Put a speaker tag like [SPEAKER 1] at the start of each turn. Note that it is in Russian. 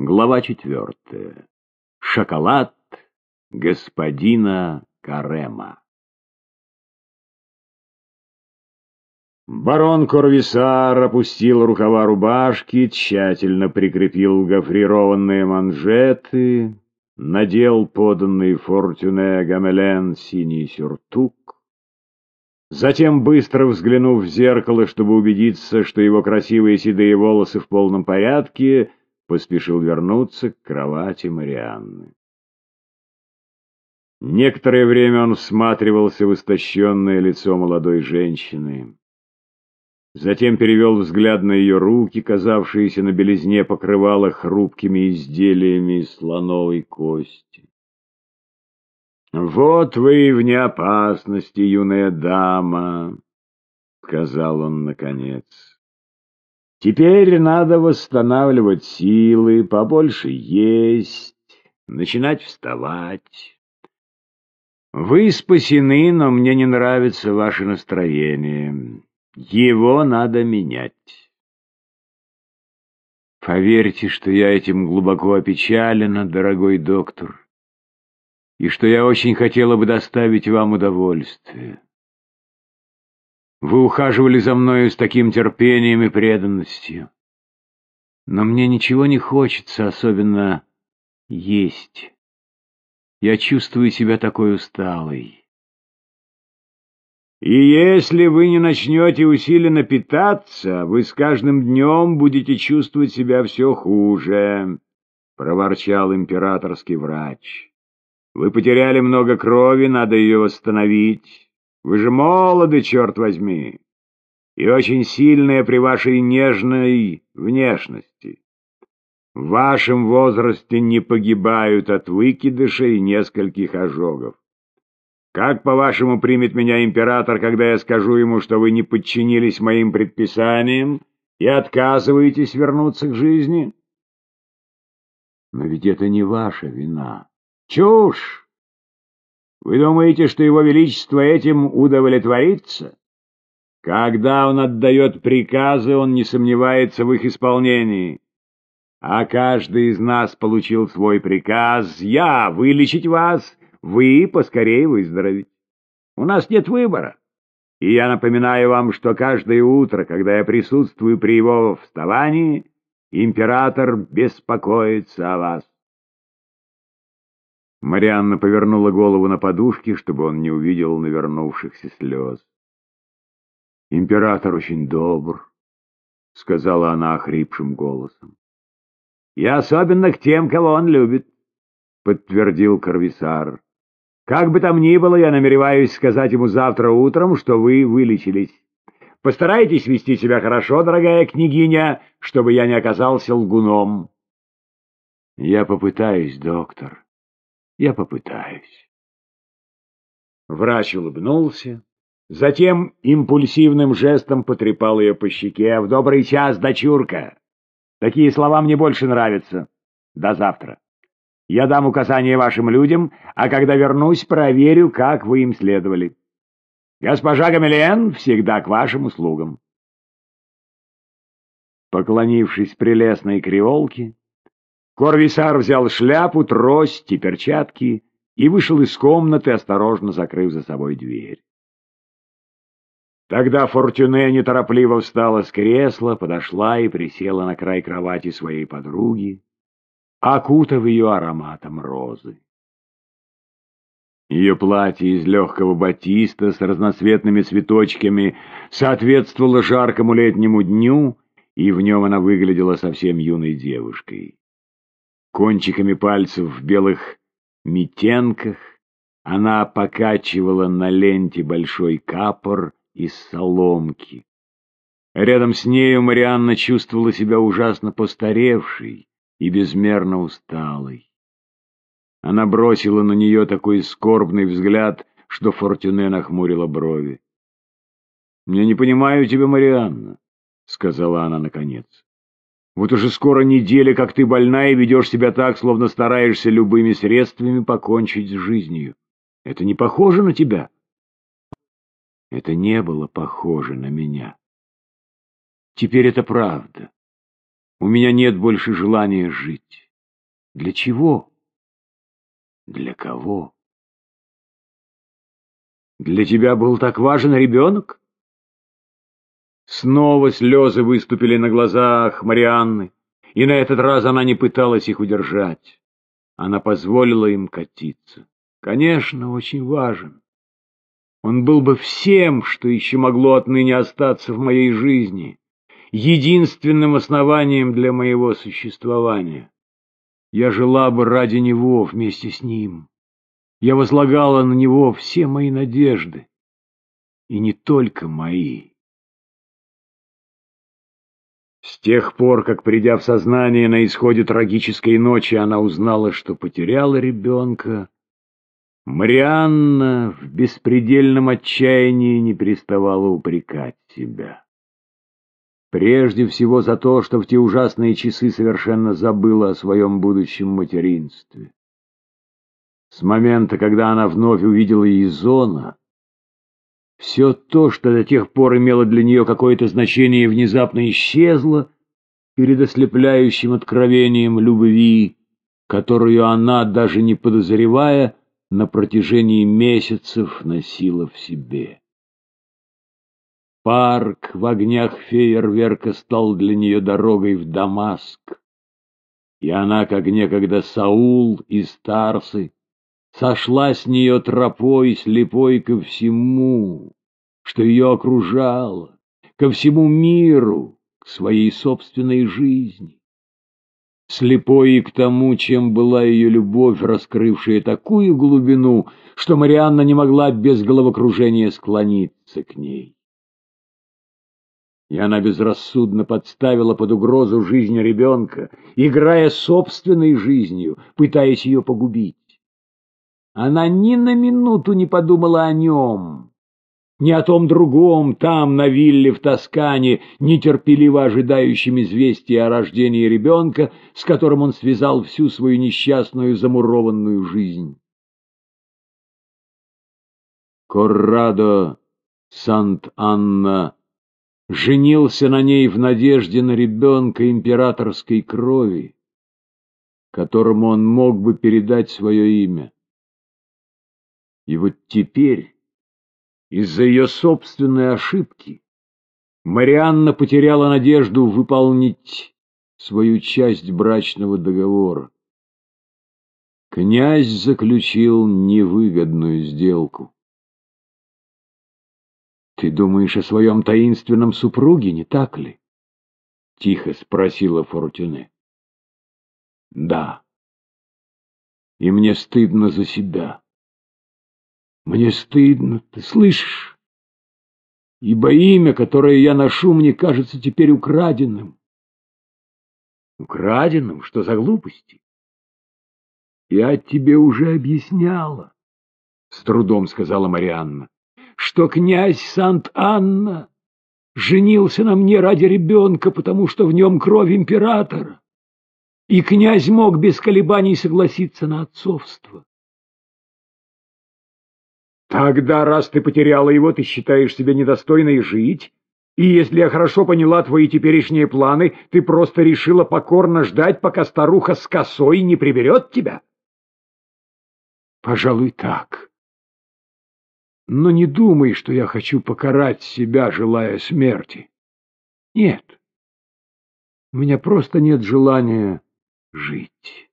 [SPEAKER 1] Глава четвертая. Шоколад господина Карема. Барон Корвисар опустил рукава рубашки, тщательно прикрепил гофрированные манжеты, надел поданный Фортюне Гамелен синий сюртук, Затем, быстро взглянув в зеркало, чтобы убедиться, что его красивые седые волосы в полном порядке, поспешил вернуться к кровати Марианны. Некоторое время он всматривался в истощенное лицо молодой женщины. Затем перевел взгляд на ее руки, казавшиеся на белизне покрывала хрупкими изделиями из слоновой кости. «Вот вы вне опасности, юная дама», — сказал он наконец. «Теперь надо восстанавливать силы, побольше есть, начинать вставать. Вы спасены, но мне не нравится ваше настроение. Его надо менять». Поверьте, что я этим глубоко опечалена, дорогой доктор и что я очень хотела бы доставить вам удовольствие. Вы ухаживали за мною с таким терпением и преданностью, но мне ничего не хочется, особенно есть. Я чувствую себя такой усталой. И если вы не начнете усиленно питаться, вы с каждым днем будете чувствовать себя все хуже, — проворчал императорский врач. Вы потеряли много крови, надо ее восстановить. Вы же молоды, черт возьми, и очень сильные при вашей нежной внешности. В вашем возрасте не погибают от выкидыша и нескольких ожогов. Как, по-вашему, примет меня император, когда я скажу ему, что вы не подчинились моим предписаниям и отказываетесь вернуться к жизни? Но ведь это не ваша вина. Чушь! Вы думаете, что его величество этим удовлетворится? Когда он отдает приказы, он не сомневается в их исполнении. А каждый из нас получил свой приказ. Я вылечить вас, вы поскорее выздороветь. У нас нет выбора. И я напоминаю вам, что каждое утро, когда я присутствую при его вставании, император беспокоится о вас. Марианна повернула голову на подушке, чтобы он не увидел навернувшихся слез. «Император очень добр», — сказала она охрипшим голосом. «И особенно к тем, кого он любит», — подтвердил Карвисар. «Как бы там ни было, я намереваюсь сказать ему завтра утром, что вы вылечились. Постарайтесь вести себя хорошо, дорогая княгиня, чтобы я не оказался лгуном». «Я попытаюсь, доктор», я попытаюсь. Врач улыбнулся, затем импульсивным жестом потрепал ее по щеке. «В добрый час, дочурка! Такие слова мне больше нравятся. До завтра. Я дам указания вашим людям, а когда вернусь, проверю, как вы им следовали. Госпожа Гамелен всегда к вашим услугам». Поклонившись прелестной креолке, Корвисар взял шляпу, трость и перчатки и вышел из комнаты, осторожно закрыв за собой дверь. Тогда Фортюне неторопливо встала с кресла, подошла и присела на край кровати своей подруги, окутав ее ароматом розы. Ее платье из легкого батиста с разноцветными цветочками соответствовало жаркому летнему дню, и в нем она выглядела совсем юной девушкой. Кончиками пальцев в белых метенках она покачивала на ленте большой капор из соломки. Рядом с нею Марианна чувствовала себя ужасно постаревшей и безмерно усталой. Она бросила на нее такой скорбный взгляд, что Фортюне нахмурила брови. «Я не понимаю тебя, Марианна», — сказала она наконец. Вот уже скоро неделя, как ты больна и ведешь себя так, словно стараешься любыми средствами покончить с жизнью. Это не похоже на тебя? Это не было похоже на меня. Теперь это правда. У меня нет больше желания жить. Для чего? Для кого? Для тебя был так важен ребенок? Снова слезы выступили на глазах Марианны, и на этот раз она не пыталась их удержать. Она позволила им катиться. Конечно, очень важен. Он был бы всем, что еще могло отныне остаться в моей жизни, единственным основанием для моего существования. Я жила бы ради него вместе с ним. Я возлагала на него все мои надежды. И не только мои. С тех пор, как, придя в сознание на исходе трагической ночи, она узнала, что потеряла ребенка, Марианна в беспредельном отчаянии не переставала упрекать себя. Прежде всего за то, что в те ужасные часы совершенно забыла о своем будущем материнстве. С момента, когда она вновь увидела Изона, все то, что до тех пор имело для нее какое-то значение, внезапно исчезло перед ослепляющим откровением любви, которую она, даже не подозревая, на протяжении месяцев носила в себе. Парк в огнях фейерверка стал для нее дорогой в Дамаск, и она, как некогда Саул из Тарсы, сошла с нее тропой, слепой ко всему, что ее окружало, ко всему миру, к своей собственной жизни слепой и к тому, чем была ее любовь, раскрывшая такую глубину, что Марианна не могла без головокружения склониться к ней. И она безрассудно подставила под угрозу жизнь ребенка, играя собственной жизнью, пытаясь ее погубить. Она ни на минуту не подумала о нем, ни о том другом, там, на вилле в Тоскане, нетерпеливо ожидающем известия о рождении ребенка, с которым он связал всю свою несчастную замурованную жизнь. Коррадо Сант-Анна женился на ней в надежде на ребенка императорской крови, которому он мог бы передать свое имя. И вот теперь из-за ее собственной ошибки Марианна потеряла надежду выполнить свою часть брачного договора. Князь заключил невыгодную сделку. «Ты думаешь о своем таинственном супруге, не так ли?» — тихо спросила Фортюне. «Да. И мне стыдно за себя. Мне стыдно, ты слышишь? Ибо имя, которое я ношу, мне кажется теперь украденным. Украденным? Что за глупости? Я тебе уже объясняла, — с трудом сказала Марианна, — что князь Сант-Анна женился на мне ради ребенка, потому что в нем кровь императора, и князь мог без колебаний согласиться на отцовство. Тогда, раз ты потеряла его, ты считаешь себя недостойной жить? И если я хорошо поняла твои теперешние планы, ты просто решила покорно ждать, пока старуха с косой не приберет тебя? Пожалуй, так. Но не думай, что я хочу покарать себя, желая смерти. Нет. У меня просто нет желания жить.